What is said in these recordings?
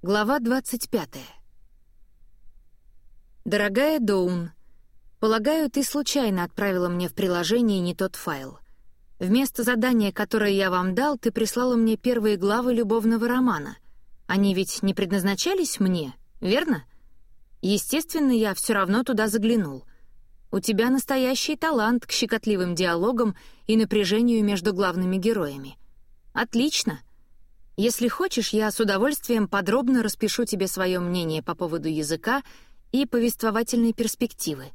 Глава 25. Дорогая Доун, полагаю, ты случайно отправила мне в приложение не тот файл. Вместо задания, которое я вам дал, ты прислала мне первые главы любовного романа. Они ведь не предназначались мне, верно? Естественно, я все равно туда заглянул. У тебя настоящий талант к щекотливым диалогам и напряжению между главными героями. Отлично. Если хочешь, я с удовольствием подробно распишу тебе свое мнение по поводу языка и повествовательной перспективы.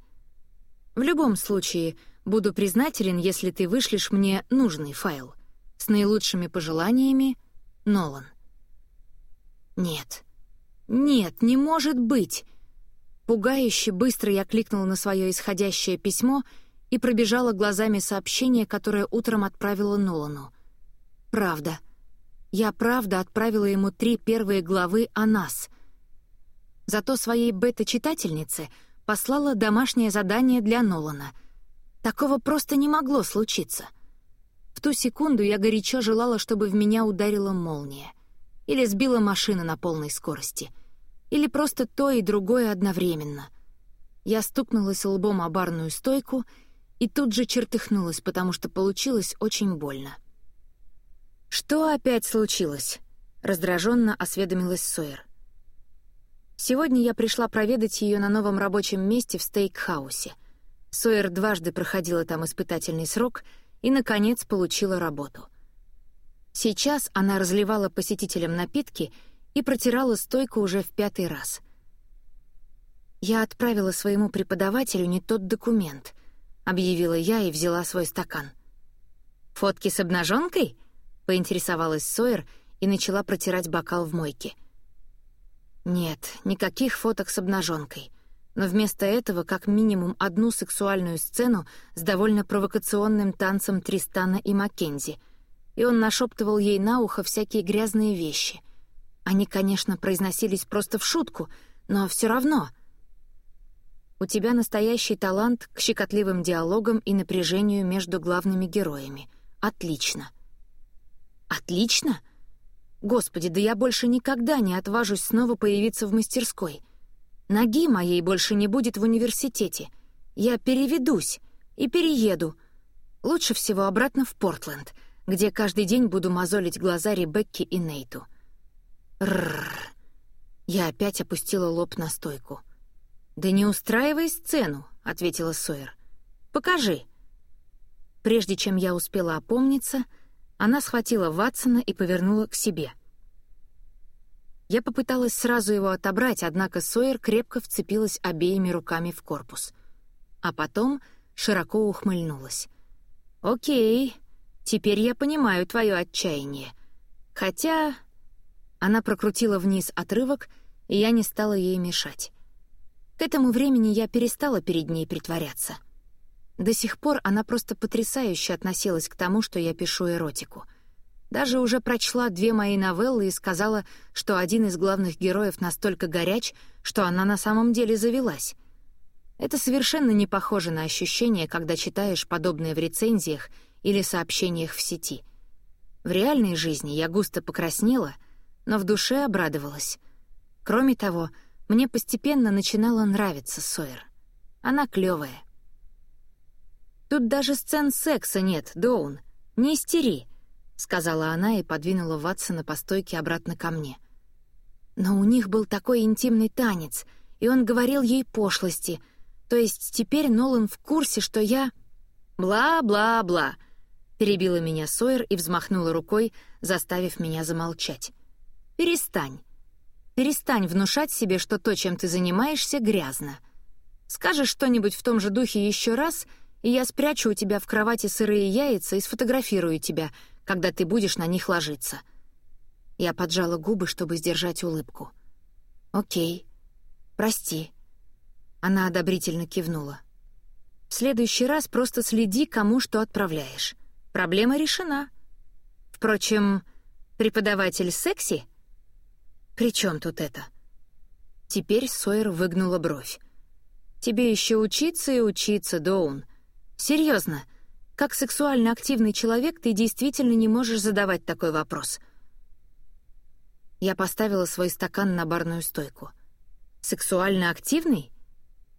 В любом случае, буду признателен, если ты вышлешь мне нужный файл. С наилучшими пожеланиями, Нолан. Нет. Нет, не может быть. Пугающе быстро я кликнула на свое исходящее письмо и пробежала глазами сообщение, которое утром отправила Нолану. Правда. Я правда отправила ему три первые главы о нас. Зато своей бета-читательнице послала домашнее задание для Нолана. Такого просто не могло случиться. В ту секунду я горячо желала, чтобы в меня ударила молния. Или сбила машина на полной скорости. Или просто то и другое одновременно. Я стукнулась лбом о барную стойку и тут же чертыхнулась, потому что получилось очень больно. «Что опять случилось?» — раздраженно осведомилась Сойер. «Сегодня я пришла проведать ее на новом рабочем месте в стейкхаусе. Сойер дважды проходила там испытательный срок и, наконец, получила работу. Сейчас она разливала посетителям напитки и протирала стойку уже в пятый раз. «Я отправила своему преподавателю не тот документ», — объявила я и взяла свой стакан. «Фотки с обнаженкой?» — поинтересовалась Сойер и начала протирать бокал в мойке. Нет, никаких фоток с обнаженкой. Но вместо этого как минимум одну сексуальную сцену с довольно провокационным танцем Тристана и Маккензи. И он нашептывал ей на ухо всякие грязные вещи. Они, конечно, произносились просто в шутку, но все равно. У тебя настоящий талант к щекотливым диалогам и напряжению между главными героями. Отлично. — Отлично. Господи, да я больше никогда не отважусь снова появиться в мастерской. Ноги моей больше не будет в университете. Я переведусь и перееду. Лучше всего обратно в Портленд, где каждый день буду мозолить глаза Ребекке и Нейту. Рррр. Я опять опустила лоб на стойку. «Да не устраивай сцену», — ответила Сойер. «Покажи». Прежде чем я успела опомниться, — она схватила Ватсона и повернула к себе. Я попыталась сразу его отобрать, однако Сойер крепко вцепилась обеими руками в корпус. А потом широко ухмыльнулась. «Окей, теперь я понимаю твое отчаяние. Хотя...» Она прокрутила вниз отрывок, и я не стала ей мешать. К этому времени я перестала перед ней притворяться — до сих пор она просто потрясающе относилась к тому, что я пишу эротику. Даже уже прочла две мои новеллы и сказала, что один из главных героев настолько горяч, что она на самом деле завелась. Это совершенно не похоже на ощущение, когда читаешь подобное в рецензиях или сообщениях в сети. В реальной жизни я густо покраснела, но в душе обрадовалась. Кроме того, мне постепенно начинала нравиться Сойер. Она клёвая. Тут даже сцен секса нет, Доун. Не истери», — сказала она и подвинула Ватсона по стойке обратно ко мне. Но у них был такой интимный танец, и он говорил ей пошлости. То есть теперь Нолан в курсе, что я... «Бла-бла-бла», — перебила меня Сойер и взмахнула рукой, заставив меня замолчать. «Перестань. Перестань внушать себе, что то, чем ты занимаешься, грязно. Скажешь что-нибудь в том же духе еще раз — и я спрячу у тебя в кровати сырые яйца и сфотографирую тебя, когда ты будешь на них ложиться». Я поджала губы, чтобы сдержать улыбку. «Окей. Прости». Она одобрительно кивнула. «В следующий раз просто следи, кому что отправляешь. Проблема решена. Впрочем, преподаватель секси? При чем тут это?» Теперь Сойер выгнула бровь. «Тебе еще учиться и учиться, Доун. Серьезно, как сексуально активный человек ты действительно не можешь задавать такой вопрос. Я поставила свой стакан на барную стойку. «Сексуально активный?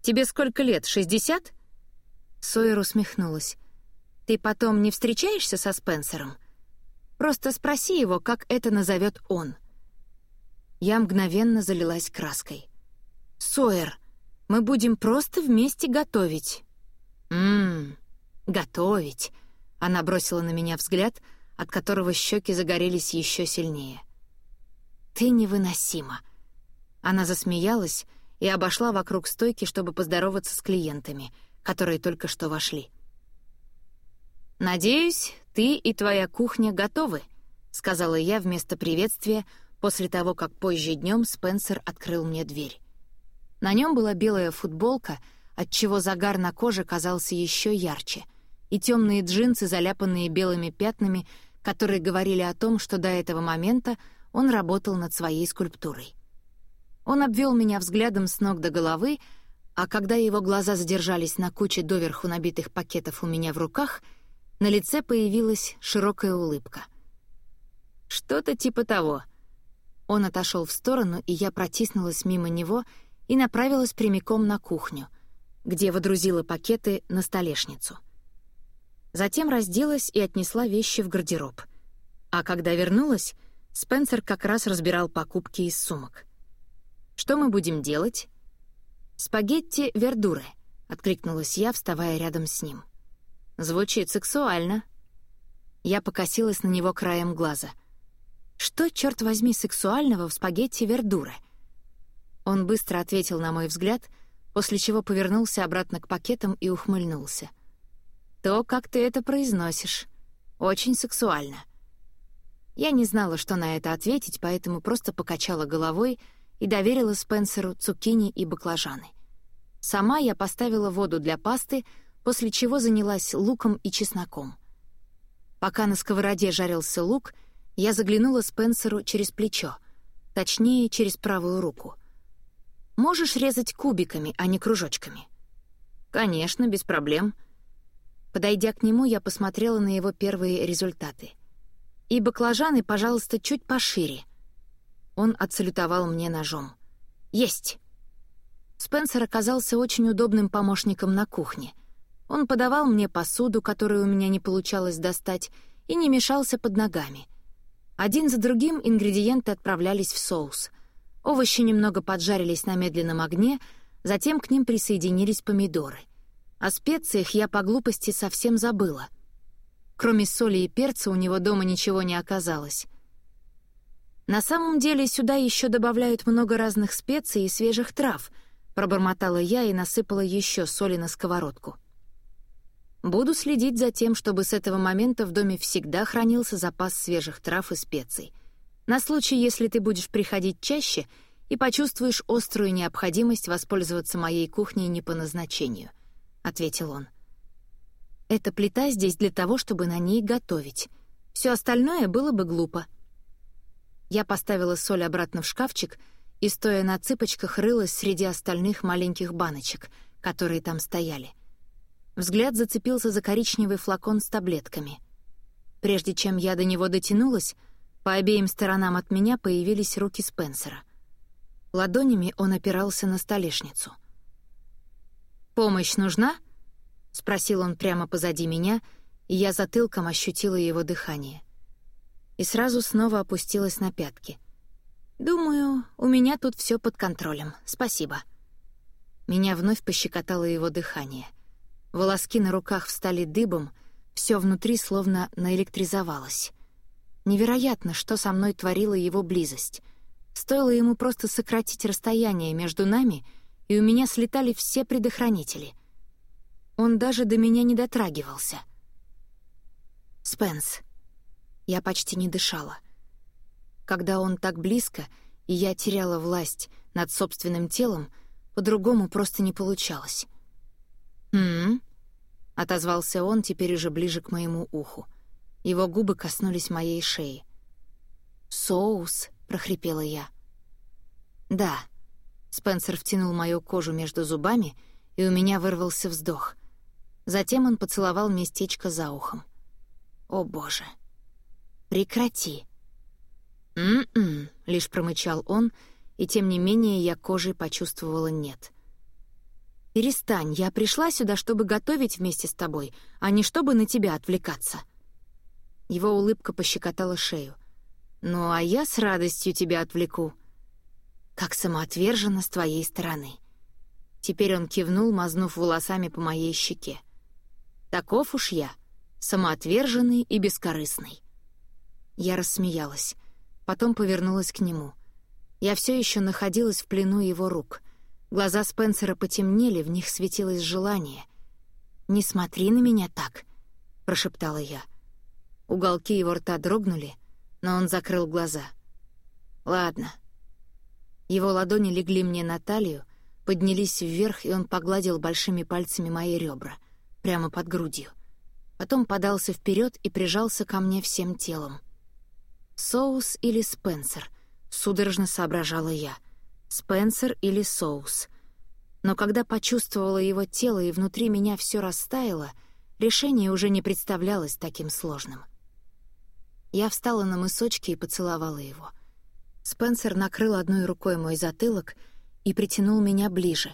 Тебе сколько лет, 60?» Сойер усмехнулась. «Ты потом не встречаешься со Спенсером? Просто спроси его, как это назовет он». Я мгновенно залилась краской. «Сойер, мы будем просто вместе готовить». «Ммм, готовить». Она бросила на меня взгляд, от которого щеки загорелись еще сильнее. «Ты невыносима». Она засмеялась и обошла вокруг стойки, чтобы поздороваться с клиентами, которые только что вошли. «Надеюсь, ты и твоя кухня готовы», — сказала я вместо приветствия после того, как позже днем Спенсер открыл мне дверь. На нем была белая футболка, отчего загар на коже казался еще ярче, и темные джинсы, заляпанные белыми пятнами, которые говорили о том, что до этого момента он работал над своей скульптурой. Он обвел меня взглядом с ног до головы, а когда его глаза задержались на куче доверху набитых пакетов у меня в руках, на лице появилась широкая улыбка. «Что-то типа того». Он отошел в сторону, и я протиснулась мимо него и направилась прямиком на кухню, где водрузила пакеты на столешницу. Затем разделась и отнесла вещи в гардероб. А когда вернулась, Спенсер как раз разбирал покупки из сумок. «Что мы будем делать?» «Спагетти вердуры», — откликнулась я, вставая рядом с ним. «Звучит сексуально». Я покосилась на него краем глаза. «Что, черт возьми, сексуального в спагетти вердуры?» Он быстро ответил на мой взгляд, после чего повернулся обратно к пакетам и ухмыльнулся. «То, как ты это произносишь. Очень сексуально». Я не знала, что на это ответить, поэтому просто покачала головой и доверила Спенсеру цукини и баклажаны. Сама я поставила воду для пасты, после чего занялась луком и чесноком. Пока на сковороде жарился лук, я заглянула Спенсеру через плечо, точнее, через правую руку — Можешь резать кубиками, а не кружочками?» «Конечно, без проблем». Подойдя к нему, я посмотрела на его первые результаты. «И баклажаны, пожалуйста, чуть пошире». Он отсалютовал мне ножом. «Есть!» Спенсер оказался очень удобным помощником на кухне. Он подавал мне посуду, которую у меня не получалось достать, и не мешался под ногами. Один за другим ингредиенты отправлялись в соус — Овощи немного поджарились на медленном огне, затем к ним присоединились помидоры. О специях я по глупости совсем забыла. Кроме соли и перца у него дома ничего не оказалось. «На самом деле сюда еще добавляют много разных специй и свежих трав», пробормотала я и насыпала еще соли на сковородку. Буду следить за тем, чтобы с этого момента в доме всегда хранился запас свежих трав и специй — на случай, если ты будешь приходить чаще и почувствуешь острую необходимость воспользоваться моей кухней не по назначению», — ответил он. «Эта плита здесь для того, чтобы на ней готовить. Все остальное было бы глупо». Я поставила соль обратно в шкафчик и, стоя на цыпочках, рылась среди остальных маленьких баночек, которые там стояли. Взгляд зацепился за коричневый флакон с таблетками. Прежде чем я до него дотянулась, по обеим сторонам от меня появились руки Спенсера. Ладонями он опирался на столешницу. «Помощь нужна?» — спросил он прямо позади меня, и я затылком ощутила его дыхание. И сразу снова опустилась на пятки. «Думаю, у меня тут все под контролем. Спасибо». Меня вновь пощекотало его дыхание. Волоски на руках встали дыбом, все внутри словно наэлектризовалось. Невероятно, что со мной творила его близость. Стоило ему просто сократить расстояние между нами, и у меня слетали все предохранители. Он даже до меня не дотрагивался. «Спенс». Я почти не дышала. Когда он так близко, и я теряла власть над собственным телом, по-другому просто не получалось. «М-м-м», отозвался он теперь уже ближе к моему уху. Его губы коснулись моей шеи. «Соус», — прохрипела я. «Да». Спенсер втянул мою кожу между зубами, и у меня вырвался вздох. Затем он поцеловал местечко за ухом. «О, Боже! Прекрати!» «М-м», — лишь промычал он, и тем не менее я кожей почувствовала «нет». «Перестань, я пришла сюда, чтобы готовить вместе с тобой, а не чтобы на тебя отвлекаться». Его улыбка пощекотала шею. «Ну, а я с радостью тебя отвлеку». «Как самоотверженно с твоей стороны». Теперь он кивнул, мазнув волосами по моей щеке. «Таков уж я, самоотверженный и бескорыстный». Я рассмеялась, потом повернулась к нему. Я все еще находилась в плену его рук. Глаза Спенсера потемнели, в них светилось желание. «Не смотри на меня так», — прошептала я. Уголки его рта дрогнули, но он закрыл глаза. «Ладно». Его ладони легли мне на талию, поднялись вверх, и он погладил большими пальцами мои ребра, прямо под грудью. Потом подался вперед и прижался ко мне всем телом. «Соус или Спенсер?» — судорожно соображала я. «Спенсер или соус?» Но когда почувствовала его тело и внутри меня все растаяло, решение уже не представлялось таким сложным. Я встала на мысочки и поцеловала его. Спенсер накрыл одной рукой мой затылок и притянул меня ближе.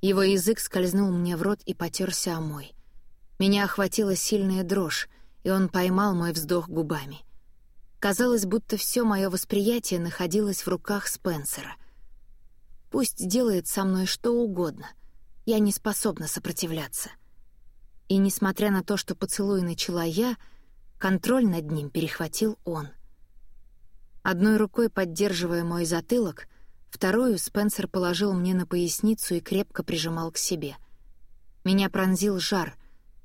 Его язык скользнул мне в рот и потерся о мой. Меня охватила сильная дрожь, и он поймал мой вздох губами — Казалось, будто все мое восприятие находилось в руках Спенсера. Пусть делает со мной что угодно. Я не способна сопротивляться. И несмотря на то, что поцелуй начала я, контроль над ним перехватил он. Одной рукой поддерживая мой затылок, вторую Спенсер положил мне на поясницу и крепко прижимал к себе. Меня пронзил жар,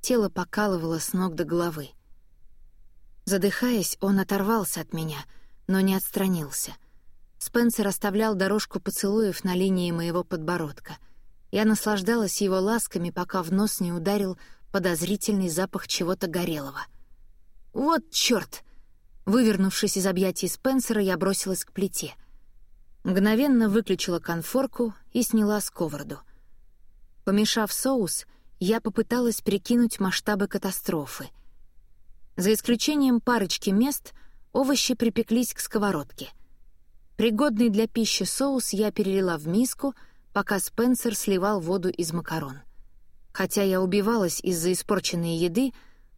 тело покалывало с ног до головы. Задыхаясь, он оторвался от меня, но не отстранился. Спенсер оставлял дорожку поцелуев на линии моего подбородка. Я наслаждалась его ласками, пока в нос не ударил подозрительный запах чего-то горелого. «Вот чёрт!» Вывернувшись из объятий Спенсера, я бросилась к плите. Мгновенно выключила конфорку и сняла сковороду. Помешав соус, я попыталась прикинуть масштабы катастрофы — за исключением парочки мест, овощи припеклись к сковородке. Пригодный для пищи соус я перелила в миску, пока Спенсер сливал воду из макарон. Хотя я убивалась из-за испорченной еды,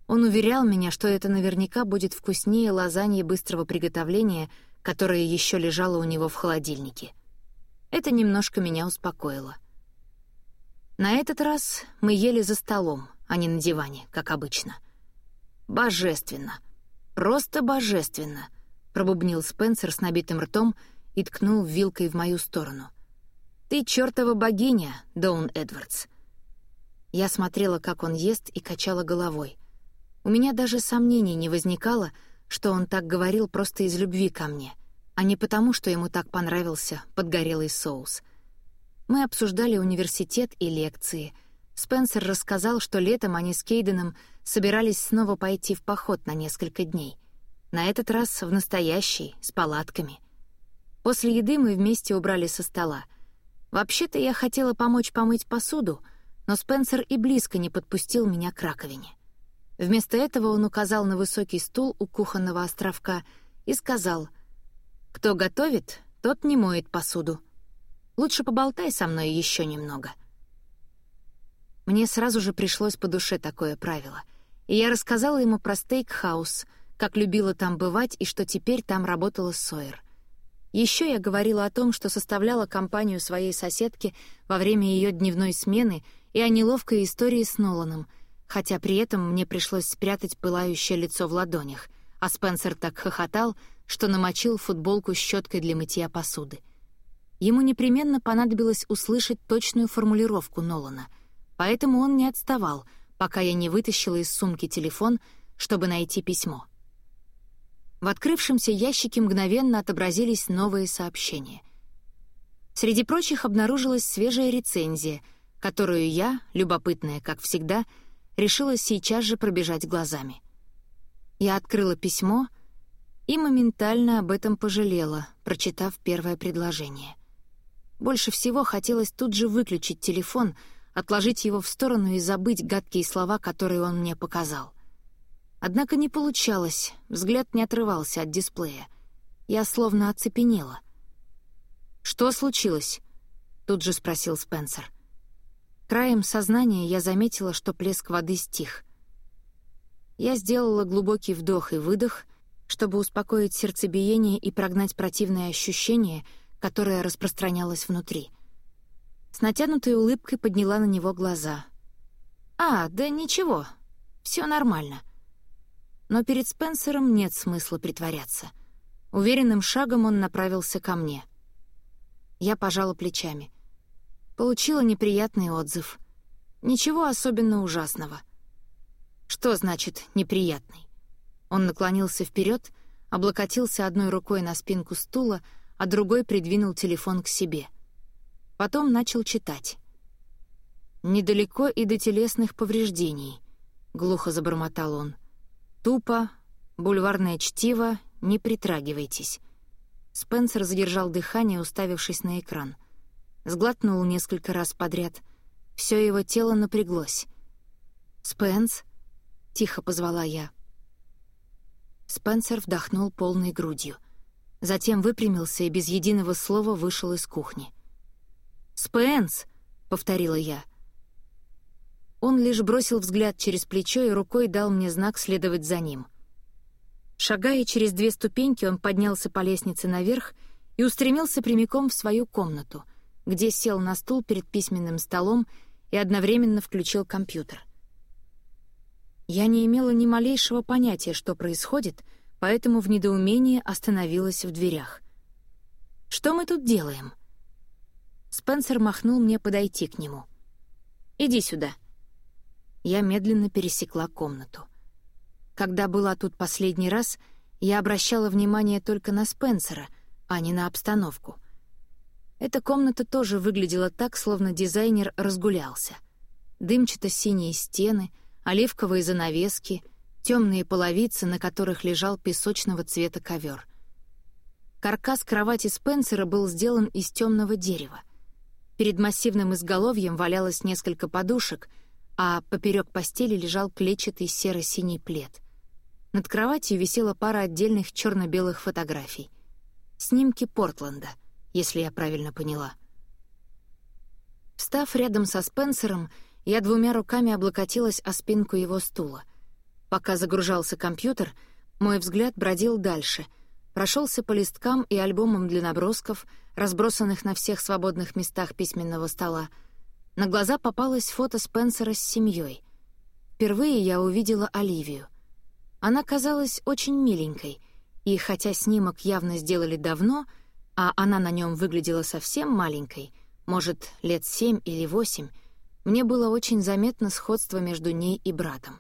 он уверял меня, что это наверняка будет вкуснее лазаньи быстрого приготовления, которая еще лежала у него в холодильнике. Это немножко меня успокоило. На этот раз мы ели за столом, а не на диване, как обычно — «Божественно! Просто божественно!» — пробубнил Спенсер с набитым ртом и ткнул вилкой в мою сторону. «Ты чертова богиня, Доун Эдвардс!» Я смотрела, как он ест, и качала головой. У меня даже сомнений не возникало, что он так говорил просто из любви ко мне, а не потому, что ему так понравился подгорелый соус. Мы обсуждали университет и лекции. Спенсер рассказал, что летом они с Кейденом собирались снова пойти в поход на несколько дней. На этот раз в настоящий, с палатками. После еды мы вместе убрали со стола. Вообще-то я хотела помочь помыть посуду, но Спенсер и близко не подпустил меня к раковине. Вместо этого он указал на высокий стул у кухонного островка и сказал, «Кто готовит, тот не моет посуду. Лучше поболтай со мной еще немного». Мне сразу же пришлось по душе такое правило — и я рассказала ему про стейкхаус, как любила там бывать и что теперь там работала Сойер. Еще я говорила о том, что составляла компанию своей соседки во время ее дневной смены и о неловкой истории с Ноланом, хотя при этом мне пришлось спрятать пылающее лицо в ладонях, а Спенсер так хохотал, что намочил футболку щеткой для мытья посуды. Ему непременно понадобилось услышать точную формулировку Нолана, поэтому он не отставал — пока я не вытащила из сумки телефон, чтобы найти письмо. В открывшемся ящике мгновенно отобразились новые сообщения. Среди прочих обнаружилась свежая рецензия, которую я, любопытная, как всегда, решила сейчас же пробежать глазами. Я открыла письмо и моментально об этом пожалела, прочитав первое предложение. Больше всего хотелось тут же выключить телефон — отложить его в сторону и забыть гадкие слова, которые он мне показал. Однако не получалось, взгляд не отрывался от дисплея. Я словно оцепенела. «Что случилось?» — тут же спросил Спенсер. Краем сознания я заметила, что плеск воды стих. Я сделала глубокий вдох и выдох, чтобы успокоить сердцебиение и прогнать противное ощущение, которое распространялось внутри. С натянутой улыбкой подняла на него глаза. «А, да ничего, все нормально». Но перед Спенсером нет смысла притворяться. Уверенным шагом он направился ко мне. Я пожала плечами. Получила неприятный отзыв. Ничего особенно ужасного. Что значит «неприятный»? Он наклонился вперед, облокотился одной рукой на спинку стула, а другой придвинул телефон к себе. Потом начал читать. «Недалеко и до телесных повреждений», — глухо забормотал он. «Тупо, бульварное чтиво, не притрагивайтесь». Спенсер задержал дыхание, уставившись на экран. Сглотнул несколько раз подряд. Все его тело напряглось. «Спенс?» — тихо позвала я. Спенсер вдохнул полной грудью. Затем выпрямился и без единого слова вышел из кухни. «Спенс!» — повторила я. Он лишь бросил взгляд через плечо и рукой дал мне знак следовать за ним. Шагая через две ступеньки, он поднялся по лестнице наверх и устремился прямиком в свою комнату, где сел на стул перед письменным столом и одновременно включил компьютер. Я не имела ни малейшего понятия, что происходит, поэтому в недоумении остановилась в дверях. «Что мы тут делаем?» Спенсер махнул мне подойти к нему. «Иди сюда». Я медленно пересекла комнату. Когда была тут последний раз, я обращала внимание только на Спенсера, а не на обстановку. Эта комната тоже выглядела так, словно дизайнер разгулялся. Дымчато-синие стены — оливковые занавески, темные половицы, на которых лежал песочного цвета ковер. Каркас кровати Спенсера был сделан из темного дерева. Перед массивным изголовьем валялось несколько подушек, а поперек постели лежал клетчатый серо-синий плед. Над кроватью висела пара отдельных черно-белых фотографий. Снимки Портленда, если я правильно поняла. Встав рядом со Спенсером, я двумя руками облокотилась о спинку его стула. Пока загружался компьютер, мой взгляд бродил дальше, прошелся по листкам и альбомам для набросков, разбросанных на всех свободных местах письменного стола. На глаза попалось фото Спенсера с семьей. Впервые я увидела Оливию. Она казалась очень миленькой, и хотя снимок явно сделали давно, а она на нем выглядела совсем маленькой, может, лет семь или восемь, мне было очень заметно сходство между ней и братом.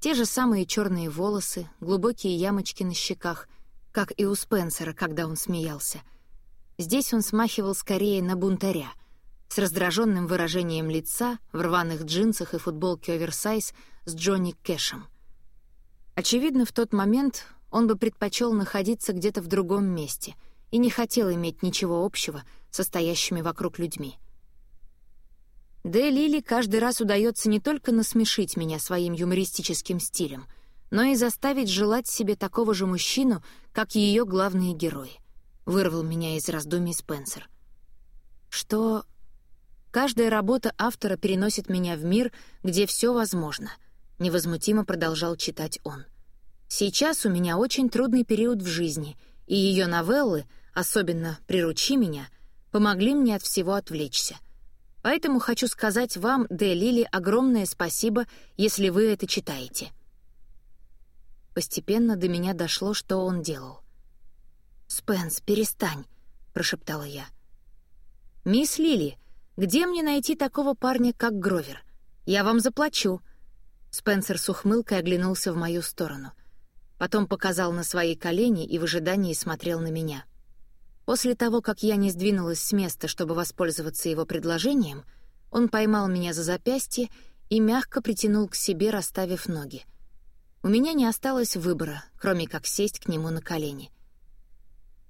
Те же самые черные волосы, глубокие ямочки на щеках, как и у Спенсера, когда он смеялся. Здесь он смахивал скорее на бунтаря, с раздраженным выражением лица, в рваных джинсах и футболке оверсайз с Джонни Кэшем. Очевидно, в тот момент он бы предпочел находиться где-то в другом месте и не хотел иметь ничего общего со стоящими вокруг людьми. Дэ Лили каждый раз удается не только насмешить меня своим юмористическим стилем, но и заставить желать себе такого же мужчину, как ее главные герои. Вырвал меня из раздумий Спенсер. Что... Каждая работа автора переносит меня в мир, где все возможно. Невозмутимо продолжал читать он. Сейчас у меня очень трудный период в жизни, и ее новеллы, особенно «Приручи меня», помогли мне от всего отвлечься. Поэтому хочу сказать вам, Де Лили, огромное спасибо, если вы это читаете». Постепенно до меня дошло, что он делал. «Спенс, перестань», — прошептала я. «Мисс Лили, где мне найти такого парня, как Гровер? Я вам заплачу». Спенсер с ухмылкой оглянулся в мою сторону. Потом показал на свои колени и в ожидании смотрел на меня. После того, как я не сдвинулась с места, чтобы воспользоваться его предложением, он поймал меня за запястье и мягко притянул к себе, расставив ноги. У меня не осталось выбора, кроме как сесть к нему на колени.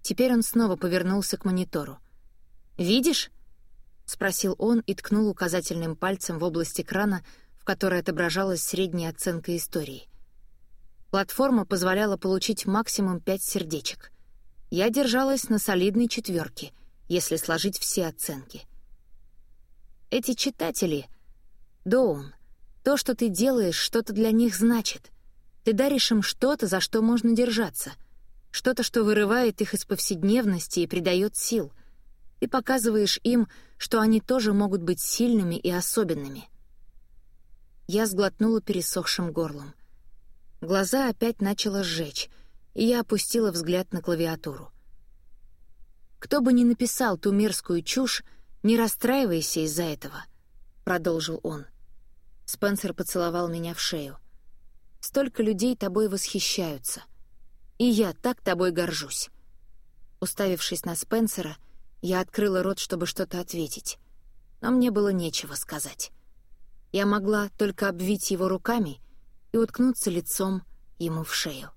Теперь он снова повернулся к монитору. «Видишь?» — спросил он и ткнул указательным пальцем в область экрана, в которой отображалась средняя оценка истории. Платформа позволяла получить максимум пять сердечек. Я держалась на солидной четверке, если сложить все оценки. Эти читатели... Доун, то, что ты делаешь, что-то для них значит. Ты даришь им что-то, за что можно держаться. Что-то, что вырывает их из повседневности и придает сил. Ты показываешь им, что они тоже могут быть сильными и особенными. Я сглотнула пересохшим горлом. Глаза опять начало сжечь, и я опустила взгляд на клавиатуру. «Кто бы ни написал ту мерзкую чушь, не расстраивайся из-за этого», — продолжил он. Спенсер поцеловал меня в шею. «Столько людей тобой восхищаются. И я так тобой горжусь». Уставившись на Спенсера, я открыла рот, чтобы что-то ответить. Но мне было нечего сказать. Я могла только обвить его руками и уткнуться лицом ему в шею.